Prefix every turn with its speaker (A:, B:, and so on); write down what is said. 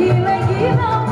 A: Gila, gila